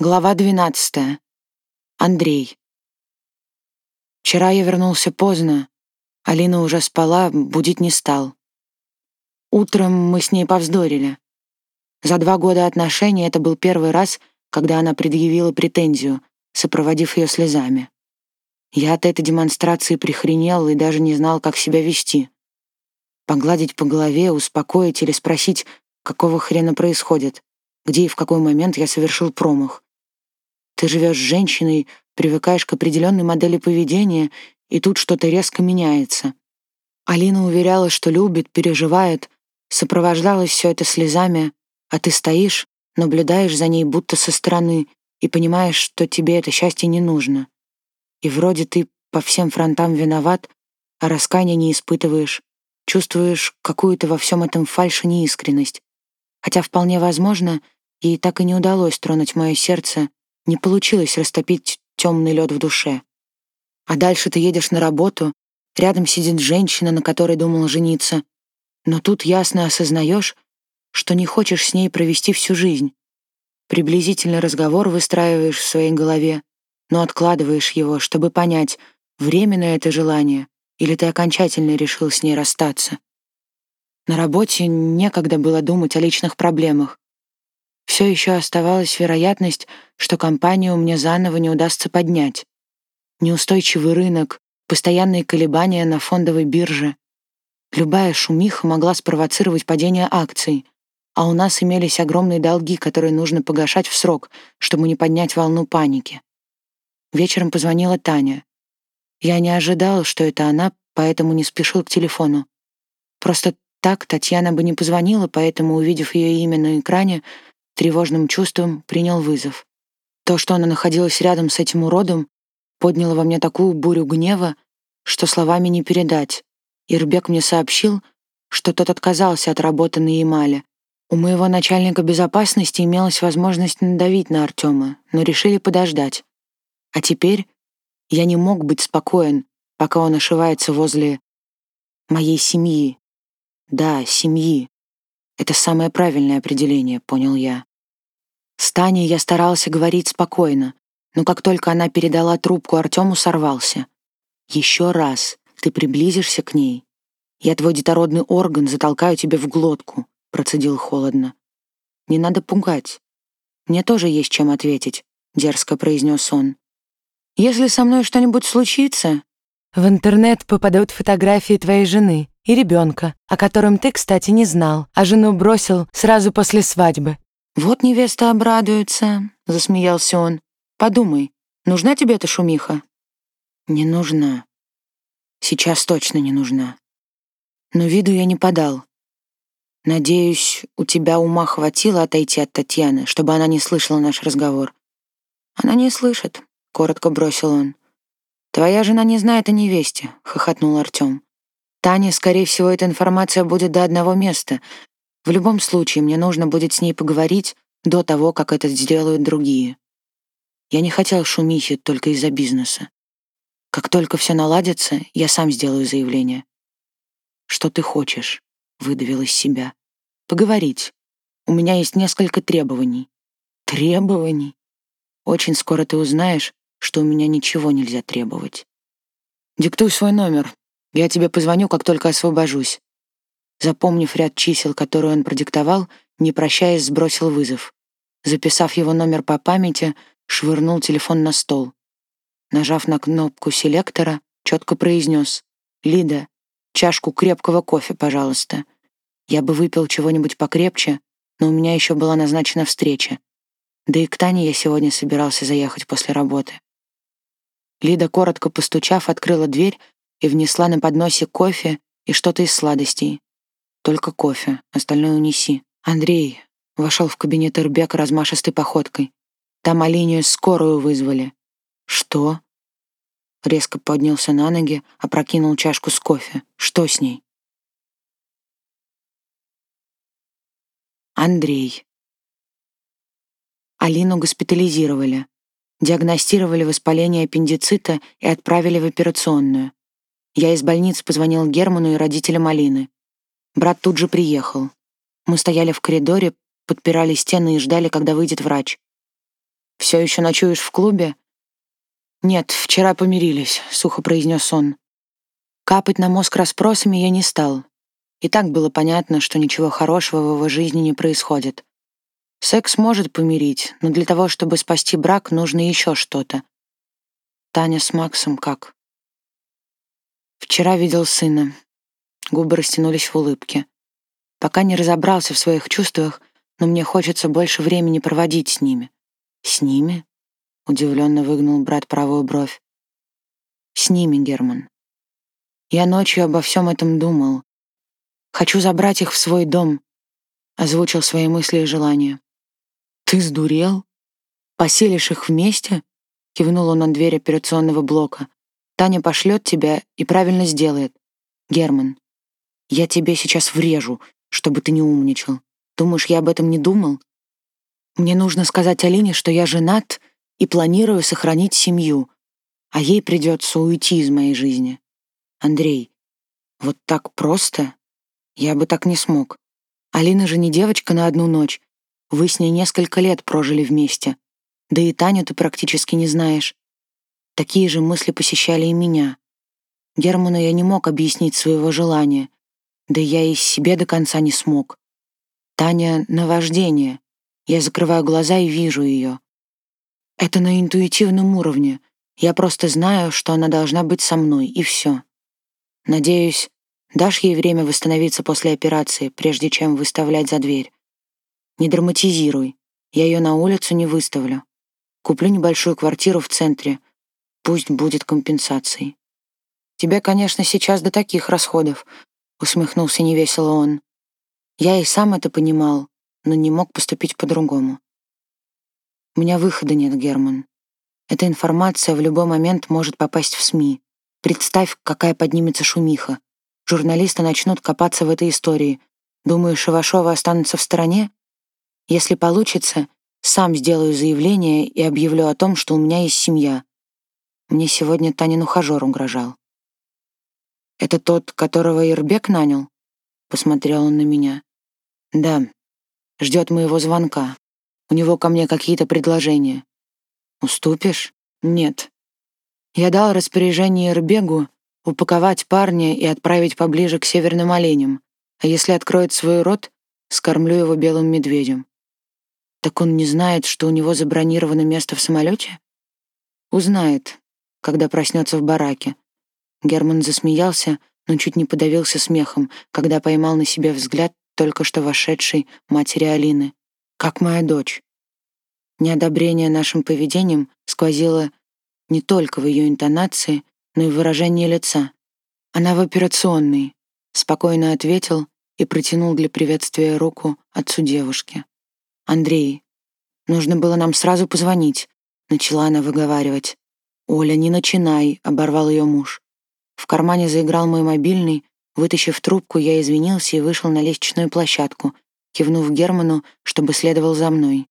Глава 12. Андрей. Вчера я вернулся поздно. Алина уже спала, будить не стал. Утром мы с ней повздорили. За два года отношений это был первый раз, когда она предъявила претензию, сопроводив ее слезами. Я от этой демонстрации прихренел и даже не знал, как себя вести. Погладить по голове, успокоить или спросить, какого хрена происходит, где и в какой момент я совершил промах. Ты живешь с женщиной, привыкаешь к определенной модели поведения, и тут что-то резко меняется. Алина уверяла, что любит, переживает, сопровождалось все это слезами, а ты стоишь, наблюдаешь за ней будто со стороны и понимаешь, что тебе это счастье не нужно. И вроде ты по всем фронтам виноват, а раскаяния не испытываешь, чувствуешь какую-то во всем этом фальшь и неискренность. Хотя вполне возможно, ей так и не удалось тронуть мое сердце не получилось растопить темный лед в душе. А дальше ты едешь на работу, рядом сидит женщина, на которой думал жениться, но тут ясно осознаешь, что не хочешь с ней провести всю жизнь. Приблизительный разговор выстраиваешь в своей голове, но откладываешь его, чтобы понять, временное это желание или ты окончательно решил с ней расстаться. На работе некогда было думать о личных проблемах. Все еще оставалась вероятность, что компанию мне заново не удастся поднять. Неустойчивый рынок, постоянные колебания на фондовой бирже. Любая шумиха могла спровоцировать падение акций, а у нас имелись огромные долги, которые нужно погашать в срок, чтобы не поднять волну паники. Вечером позвонила Таня. Я не ожидал, что это она, поэтому не спешил к телефону. Просто так Татьяна бы не позвонила, поэтому, увидев ее имя на экране, тревожным чувством принял вызов. То, что она находилась рядом с этим уродом, подняло во мне такую бурю гнева, что словами не передать. Ирбек мне сообщил, что тот отказался от работы на Ямале. У моего начальника безопасности имелась возможность надавить на Артема, но решили подождать. А теперь я не мог быть спокоен, пока он ошивается возле моей семьи. Да, семьи. Это самое правильное определение, понял я. С Таней я старался говорить спокойно, но как только она передала трубку Артему, сорвался. «Еще раз ты приблизишься к ней, я твой детородный орган затолкаю тебе в глотку», — процедил холодно. «Не надо пугать. Мне тоже есть чем ответить», — дерзко произнес он. «Если со мной что-нибудь случится...» «В интернет попадут фотографии твоей жены и ребенка, о котором ты, кстати, не знал, а жену бросил сразу после свадьбы. «Вот невеста обрадуется», — засмеялся он. «Подумай, нужна тебе эта шумиха?» «Не нужна. Сейчас точно не нужна. Но виду я не подал. Надеюсь, у тебя ума хватило отойти от Татьяны, чтобы она не слышала наш разговор». «Она не слышит», — коротко бросил он. «Твоя жена не знает о невесте», — хохотнул Артем. «Таня, скорее всего, эта информация будет до одного места, в любом случае, мне нужно будет с ней поговорить до того, как это сделают другие. Я не хотел шумихи только из-за бизнеса. Как только все наладится, я сам сделаю заявление. «Что ты хочешь?» — выдавил из себя. «Поговорить. У меня есть несколько требований». «Требований?» Очень скоро ты узнаешь, что у меня ничего нельзя требовать. Диктуй свой номер. Я тебе позвоню, как только освобожусь. Запомнив ряд чисел, которые он продиктовал, не прощаясь, сбросил вызов. Записав его номер по памяти, швырнул телефон на стол. Нажав на кнопку селектора, четко произнес «Лида, чашку крепкого кофе, пожалуйста. Я бы выпил чего-нибудь покрепче, но у меня еще была назначена встреча. Да и к Тане я сегодня собирался заехать после работы». Лида, коротко постучав, открыла дверь и внесла на подносе кофе и что-то из сладостей. Только кофе, остальное унеси. Андрей вошел в кабинет Ирбека размашистой походкой. Там Алинию скорую вызвали. Что? Резко поднялся на ноги, опрокинул чашку с кофе. Что с ней? Андрей. Алину госпитализировали. Диагностировали воспаление аппендицита и отправили в операционную. Я из больницы позвонил Герману и родителям Алины. Брат тут же приехал. Мы стояли в коридоре, подпирали стены и ждали, когда выйдет врач. Все еще ночуешь в клубе?» «Нет, вчера помирились», — сухо произнес он. Капать на мозг расспросами я не стал. И так было понятно, что ничего хорошего в его жизни не происходит. Секс может помирить, но для того, чтобы спасти брак, нужно еще что-то. Таня с Максом как? Вчера видел сына. Губы растянулись в улыбке. Пока не разобрался в своих чувствах, но мне хочется больше времени проводить с ними. С ними? Удивленно выгнул брат правую бровь. С ними, Герман. Я ночью обо всем этом думал. Хочу забрать их в свой дом, озвучил свои мысли и желания. Ты сдурел? Поселишь их вместе? Кивнул он на дверь операционного блока. Таня пошлет тебя и правильно сделает. Герман, я тебе сейчас врежу, чтобы ты не умничал. Думаешь, я об этом не думал? Мне нужно сказать Алине, что я женат и планирую сохранить семью, а ей придется уйти из моей жизни. Андрей, вот так просто? Я бы так не смог. Алина же не девочка на одну ночь. Вы с ней несколько лет прожили вместе. Да и Таню ты практически не знаешь. Такие же мысли посещали и меня. Герману я не мог объяснить своего желания. Да я и себе до конца не смог. Таня — наваждение. Я закрываю глаза и вижу ее. Это на интуитивном уровне. Я просто знаю, что она должна быть со мной, и все. Надеюсь, дашь ей время восстановиться после операции, прежде чем выставлять за дверь. Не драматизируй. Я ее на улицу не выставлю. Куплю небольшую квартиру в центре. Пусть будет компенсацией. Тебе, конечно, сейчас до таких расходов, усмехнулся невесело он. Я и сам это понимал, но не мог поступить по-другому. У меня выхода нет, Герман. Эта информация в любой момент может попасть в СМИ. Представь, какая поднимется шумиха. Журналисты начнут копаться в этой истории. Думаешь, Ивашова останутся в стороне? Если получится, сам сделаю заявление и объявлю о том, что у меня есть семья. Мне сегодня Танин ухажер угрожал. «Это тот, которого Ирбек нанял?» Посмотрел он на меня. «Да, ждет моего звонка. У него ко мне какие-то предложения. Уступишь? Нет. Я дал распоряжение Ирбегу упаковать парня и отправить поближе к северным оленям, а если откроет свой рот, скормлю его белым медведем. Так он не знает, что у него забронировано место в самолете? Узнает, когда проснется в бараке. Герман засмеялся, но чуть не подавился смехом, когда поймал на себе взгляд только что вошедшей матери Алины. Как моя дочь. Неодобрение нашим поведением сквозило не только в ее интонации, но и в выражении лица. «Она в операционной», — спокойно ответил и протянул для приветствия руку отцу девушки. «Андрей, нужно было нам сразу позвонить», — начала она выговаривать. «Оля, не начинай», — оборвал ее муж. В кармане заиграл мой мобильный, вытащив трубку, я извинился и вышел на лестничную площадку, кивнув Герману, чтобы следовал за мной.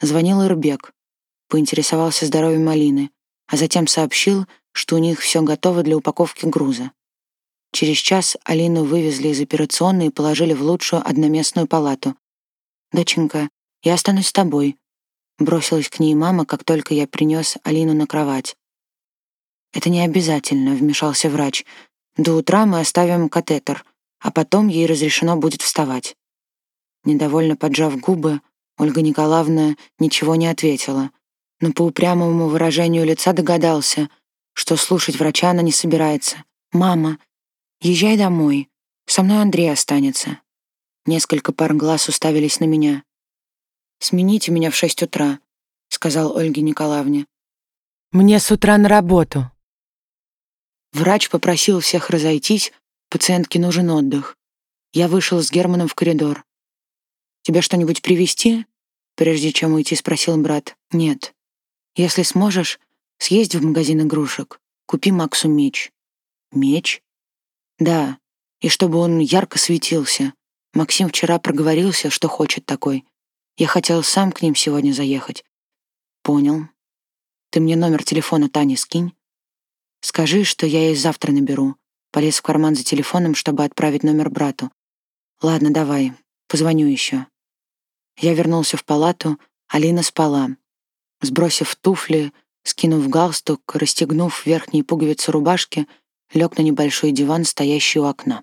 Звонил Ирбек, поинтересовался здоровьем Малины а затем сообщил, что у них все готово для упаковки груза. Через час Алину вывезли из операционной и положили в лучшую одноместную палату. «Доченька, я останусь с тобой», — бросилась к ней мама, как только я принес Алину на кровать. «Это не обязательно», — вмешался врач. «До утра мы оставим катетер, а потом ей разрешено будет вставать». Недовольно поджав губы, Ольга Николаевна ничего не ответила, но по упрямому выражению лица догадался, что слушать врача она не собирается. «Мама, езжай домой. Со мной Андрей останется». Несколько пар глаз уставились на меня. «Смените меня в шесть утра», — сказал Ольге Николаевне. «Мне с утра на работу». Врач попросил всех разойтись, пациентке нужен отдых. Я вышел с Германом в коридор. «Тебе что-нибудь привезти?» Прежде чем уйти, спросил брат. «Нет». Если сможешь, съезди в магазин игрушек, купи Максу меч. Меч? Да, и чтобы он ярко светился. Максим вчера проговорился, что хочет такой. Я хотел сам к ним сегодня заехать. Понял. Ты мне номер телефона Тани скинь. Скажи, что я ей завтра наберу. Полез в карман за телефоном, чтобы отправить номер брату. Ладно, давай, позвоню еще. Я вернулся в палату, Алина спала. Сбросив туфли, скинув галстук, расстегнув верхние пуговицы рубашки, лег на небольшой диван, стоящий у окна.